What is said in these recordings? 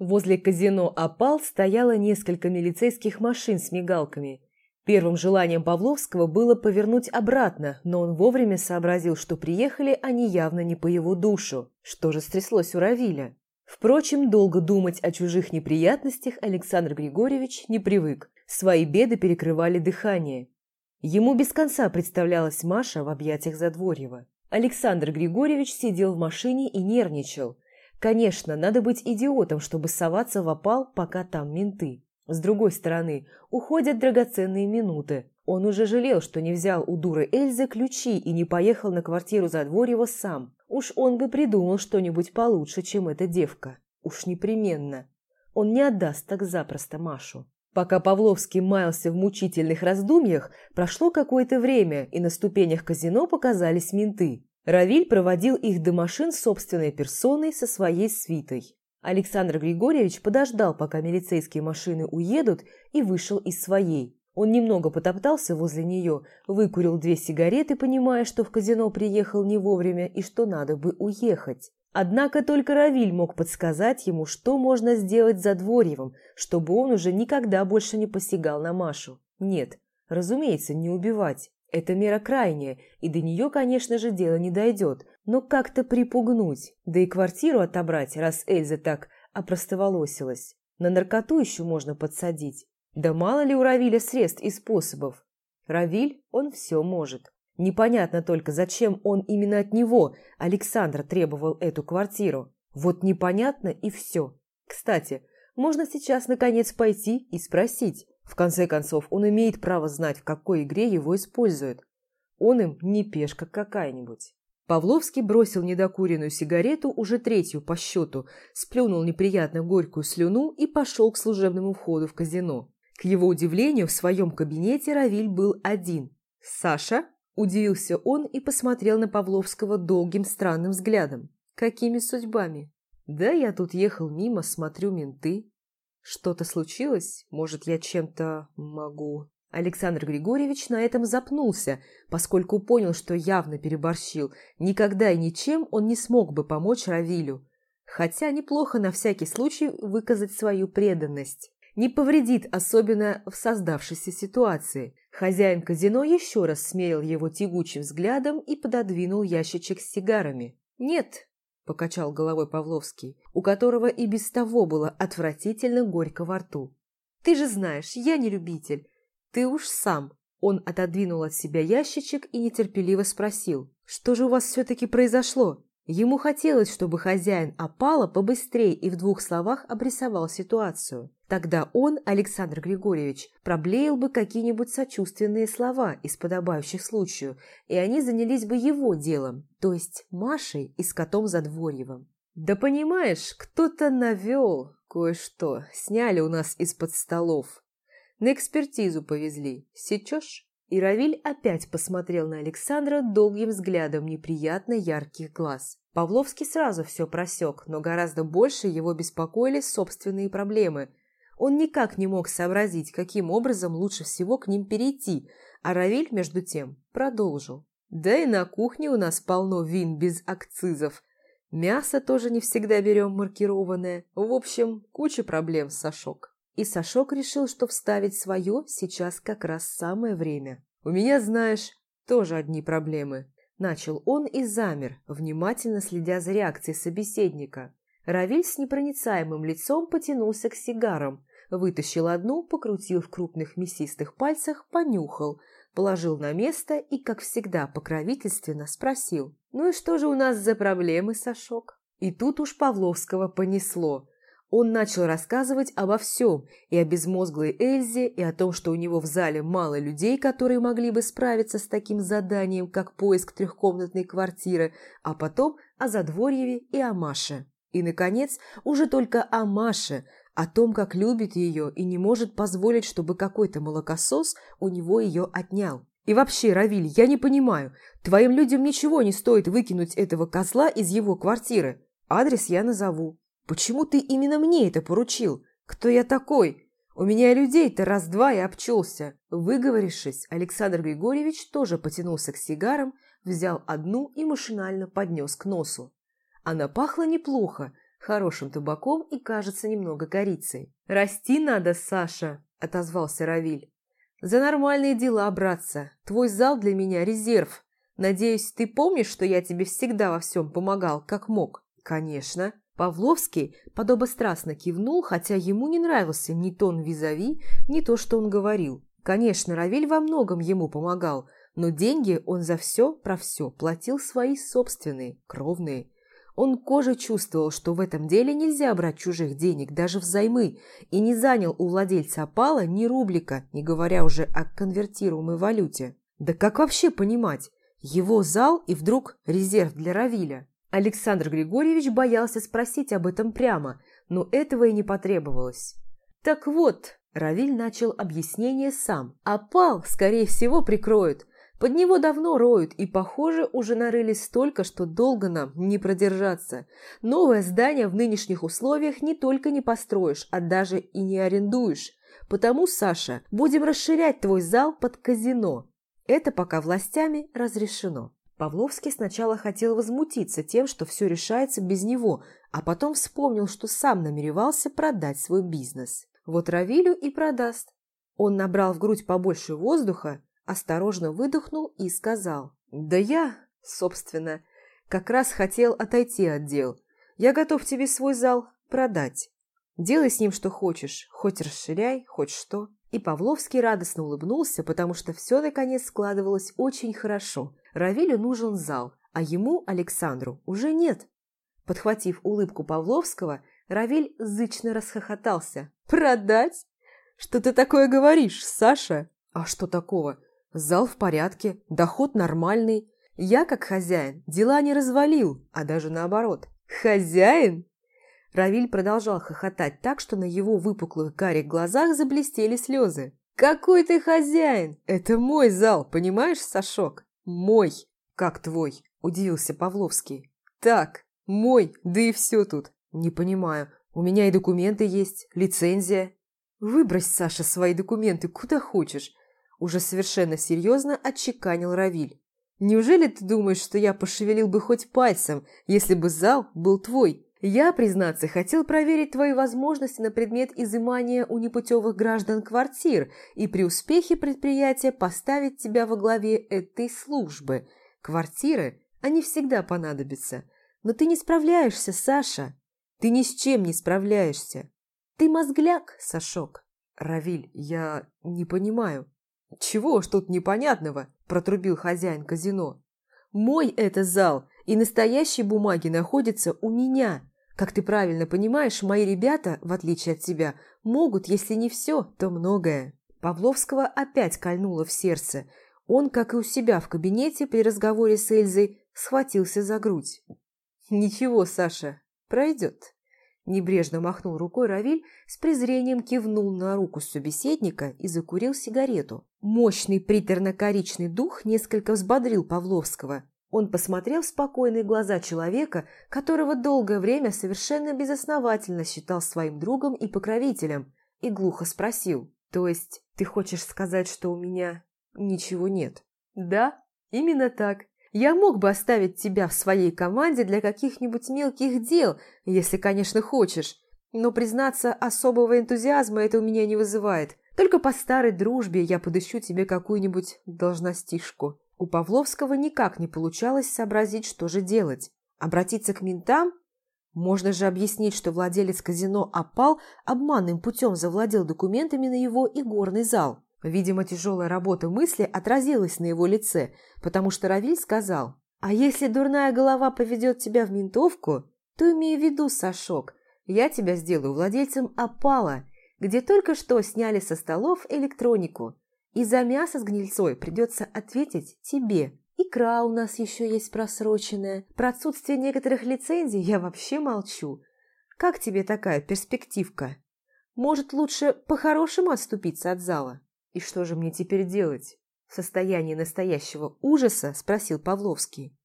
Возле казино «Опал» стояло несколько милицейских машин с мигалками. Первым желанием Павловского было повернуть обратно, но он вовремя сообразил, что приехали они явно не по его душу. Что же стряслось у Равиля? Впрочем, долго думать о чужих неприятностях Александр Григорьевич не привык. Свои беды перекрывали дыхание. Ему без конца представлялась Маша в объятиях Задворьева. Александр Григорьевич сидел в машине и нервничал. Конечно, надо быть идиотом, чтобы соваться в опал, пока там менты. С другой стороны, уходят драгоценные минуты. Он уже жалел, что не взял у дуры Эльзы ключи и не поехал на квартиру Задворьева сам. Уж он бы придумал что-нибудь получше, чем эта девка. Уж непременно. Он не отдаст так запросто Машу. Пока Павловский маялся в мучительных раздумьях, прошло какое-то время, и на ступенях казино показались менты. Равиль проводил их до машин собственной персоной со своей свитой. Александр Григорьевич подождал, пока милицейские машины уедут, и вышел из своей. Он немного потоптался возле нее, выкурил две сигареты, понимая, что в казино приехал не вовремя и что надо бы уехать. Однако только Равиль мог подсказать ему, что можно сделать за Дворьевым, чтобы он уже никогда больше не посягал на Машу. Нет, разумеется, не убивать. Это мера крайняя, и до нее, конечно же, дело не дойдет, но как-то припугнуть, да и квартиру отобрать, раз Эльза так опростоволосилась. На наркоту еще можно подсадить. Да мало ли у Равиля средств и способов. Равиль, он все может. Непонятно только, зачем он именно от него, Александр, требовал эту квартиру. Вот непонятно и все. Кстати, можно сейчас наконец пойти и спросить, в конце концов, он имеет право знать, в какой игре его используют. Он им не пешка какая-нибудь. Павловский бросил недокуренную сигарету, уже третью по счету, сплюнул неприятно горькую слюну и пошел к служебному входу в казино. К его удивлению, в своем кабинете Равиль был один. «Саша?» – удивился он и посмотрел на Павловского долгим странным взглядом. «Какими судьбами?» «Да я тут ехал мимо, смотрю менты. Что-то случилось? Может, я чем-то могу...» Александр Григорьевич на этом запнулся, поскольку понял, что явно переборщил. Никогда и ничем он не смог бы помочь Равилю. Хотя неплохо на всякий случай выказать свою преданность. Не повредит, особенно в создавшейся ситуации. Хозяин казино еще раз смерил его тягучим взглядом и пододвинул ящичек с сигарами. «Нет, покачал головой Павловский, у которого и без того было отвратительно горько во рту. «Ты же знаешь, я не любитель. Ты уж сам». Он отодвинул от себя ящичек и нетерпеливо спросил, «Что же у вас все-таки произошло?» Ему хотелось, чтобы хозяин опала побыстрее и в двух словах обрисовал ситуацию. Тогда он, Александр Григорьевич, проблеял бы какие-нибудь сочувственные слова из подобающих случаю, и они занялись бы его делом, то есть Машей и с котом Задворьевым. «Да понимаешь, кто-то навел кое-что, сняли у нас из-под столов. На экспертизу повезли, сечешь?» И Равиль опять посмотрел на Александра долгим взглядом неприятно ярких глаз. Павловский сразу все просек, но гораздо больше его беспокоили собственные проблемы. Он никак не мог сообразить, каким образом лучше всего к ним перейти, а Равиль, между тем, продолжил. «Да и на кухне у нас полно вин без акцизов. Мясо тоже не всегда берем маркированное. В общем, куча проблем, Сашок». И Сашок решил, что вставить свое сейчас как раз самое время. «У меня, знаешь, тоже одни проблемы», – начал он и замер, внимательно следя за реакцией собеседника. Равиль с непроницаемым лицом потянулся к сигарам, вытащил одну, покрутил в крупных мясистых пальцах, понюхал, положил на место и, как всегда, покровительственно спросил. «Ну и что же у нас за проблемы, Сашок?» И тут уж Павловского понесло. Он начал рассказывать обо всем, и о безмозглой Эльзе, и о том, что у него в зале мало людей, которые могли бы справиться с таким заданием, как поиск трехкомнатной квартиры, а потом о Задворьеве и о Маше. И, наконец, уже только о Маше, о том, как любит ее и не может позволить, чтобы какой-то молокосос у него ее отнял. И вообще, Равиль, я не понимаю, твоим людям ничего не стоит выкинуть этого козла из его квартиры. Адрес я назову. Почему ты именно мне это поручил? Кто я такой? У меня людей-то раз-два и обчелся. Выговорившись, Александр Григорьевич тоже потянулся к сигарам, взял одну и машинально поднес к носу. Она пахла неплохо, хорошим табаком и, кажется, немного корицей. «Расти надо, Саша!» – отозвался Равиль. «За нормальные дела, братца. Твой зал для меня – резерв. Надеюсь, ты помнишь, что я тебе всегда во всем помогал, как мог?» «Конечно». Павловский подобострастно кивнул, хотя ему не нравился ни тон визави, ни то, что он говорил. Конечно, Равиль во многом ему помогал, но деньги он за все про все платил свои собственные, кровные. Он кожей чувствовал, что в этом деле нельзя брать чужих денег, даже взаймы, и не занял у владельца опала ни рублика, не говоря уже о конвертируемой валюте. Да как вообще понимать? Его зал и вдруг резерв для Равиля. Александр Григорьевич боялся спросить об этом прямо, но этого и не потребовалось. «Так вот», – Равиль начал объяснение сам, – «опал, скорее всего, прикроют. Под него давно роют, и, похоже, уже нарыли столько, что долго нам не продержаться. Новое здание в нынешних условиях не только не построишь, а даже и не арендуешь. Потому, Саша, будем расширять твой зал под казино. Это пока властями разрешено. Павловский сначала хотел возмутиться тем, что все решается без него, а потом вспомнил, что сам намеревался продать свой бизнес. Вот Равилю и продаст. Он набрал в грудь побольше воздуха, осторожно выдохнул и сказал. «Да я, собственно, как раз хотел отойти от дел. Я готов тебе свой зал продать. Делай с ним что хочешь, хоть расширяй, хоть что». И Павловский радостно улыбнулся, потому что все наконец складывалось очень хорошо. Равилю нужен зал, а ему, Александру, уже нет. Подхватив улыбку Павловского, Равиль зычно расхохотался. «Продать? Что ты такое говоришь, Саша?» «А что такого? Зал в порядке, доход нормальный. Я, как хозяин, дела не развалил, а даже наоборот. Хозяин?» Равиль продолжал хохотать так, что на его выпуклых карих глазах заблестели слезы. «Какой ты хозяин? Это мой зал, понимаешь, Сашок? Мой!» «Как твой?» – удивился Павловский. «Так, мой, да и все тут. Не понимаю, у меня и документы есть, лицензия». «Выбрось, Саша, свои документы куда хочешь», – уже совершенно серьезно отчеканил Равиль. «Неужели ты думаешь, что я пошевелил бы хоть пальцем, если бы зал был твой?» Я, признаться, хотел проверить твои возможности на предмет изымания у непутевых граждан квартир и при успехе предприятия поставить тебя во главе этой службы. Квартиры, они всегда понадобятся. Но ты не справляешься, Саша. Ты ни с чем не справляешься. Ты мозгляк, Сашок. Равиль, я не понимаю. Чего ж тут непонятного? Протрубил хозяин казино. Мой это зал, и настоящие бумаги находятся у меня. Как ты правильно понимаешь, мои ребята, в отличие от тебя, могут, если не все, то многое. Павловского опять кольнуло в сердце. Он, как и у себя в кабинете при разговоре с Эльзой, схватился за грудь. «Ничего, Саша, пройдет». Небрежно махнул рукой Равиль, с презрением кивнул на руку собеседника и закурил сигарету. Мощный приторно-коричный дух несколько взбодрил Павловского. Он посмотрел в спокойные глаза человека, которого долгое время совершенно безосновательно считал своим другом и покровителем, и глухо спросил. «То есть ты хочешь сказать, что у меня ничего нет?» «Да, именно так. Я мог бы оставить тебя в своей команде для каких-нибудь мелких дел, если, конечно, хочешь. Но, признаться, особого энтузиазма это у меня не вызывает. Только по старой дружбе я подыщу тебе какую-нибудь должностишку». У Павловского никак не получалось сообразить, что же делать. Обратиться к ментам? Можно же объяснить, что владелец казино «Опал» обманным путем завладел документами на его игорный зал. Видимо, тяжелая работа мысли отразилась на его лице, потому что Равиль сказал, «А если дурная голова поведет тебя в ментовку, то имей в виду, Сашок, я тебя сделаю владельцем «Опала», где только что сняли со столов электронику. И за мясо с гнильцой придется ответить тебе. Икра у нас еще есть просроченная. Про отсутствие некоторых лицензий я вообще молчу. Как тебе такая перспективка? Может, лучше по-хорошему отступиться от зала? И что же мне теперь делать? В состоянии настоящего ужаса спросил Павловский.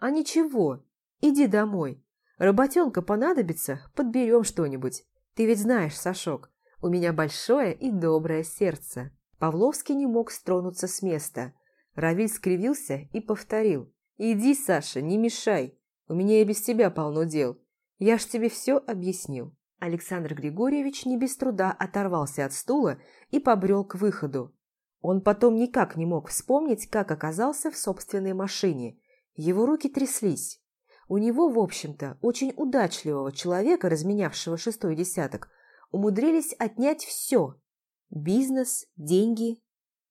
А ничего, иди домой. Работенка понадобится, подберем что-нибудь. Ты ведь знаешь, Сашок, у меня большое и доброе сердце. Павловский не мог стронуться с места. Равиль скривился и повторил. «Иди, Саша, не мешай. У меня и без тебя полно дел. Я ж тебе все объяснил. Александр Григорьевич не без труда оторвался от стула и побрел к выходу. Он потом никак не мог вспомнить, как оказался в собственной машине. Его руки тряслись. У него, в общем-то, очень удачливого человека, разменявшего шестой десяток, умудрились отнять все – бизнес, деньги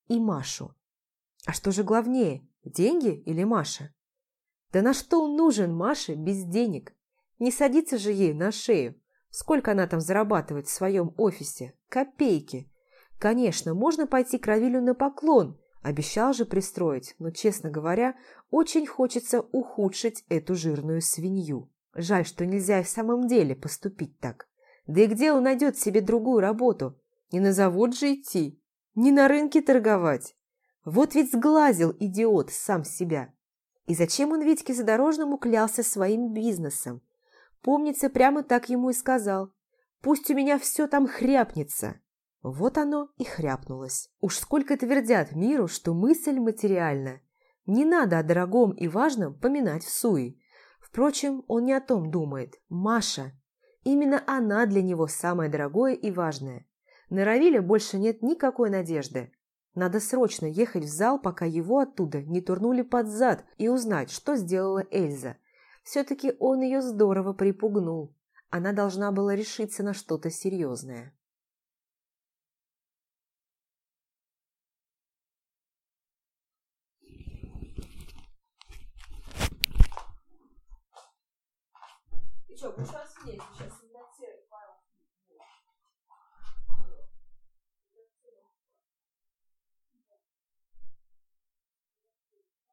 и Машу. А что же главнее, деньги или Маша? Да на что он нужен Маше без денег? Не садится же ей на шею. Сколько она там зарабатывает в своем офисе? Копейки. Конечно, можно пойти к Равилю на поклон. Обещал же пристроить, но, честно говоря, очень хочется ухудшить эту жирную свинью. Жаль, что нельзя в самом деле поступить так. Да и где он найдет себе другую работу? Не на завод же идти, не на рынке торговать. Вот ведь сглазил идиот сам себя. И зачем он Витьке Задорожному клялся своим бизнесом? Помнится, прямо так ему и сказал. «Пусть у меня все там хряпнется». Вот оно и хряпнулось. Уж сколько твердят миру, что мысль материальна. Не надо о дорогом и важном поминать в суе. Впрочем, он не о том думает. Маша. Именно она для него самое дорогое и важное. На Равиле больше нет никакой надежды. Надо срочно ехать в зал, пока его оттуда не турнули под зад и узнать, что сделала Эльза – все-таки он ее здорово припугнул. Она должна была решиться на что-то серьезное. Ты что?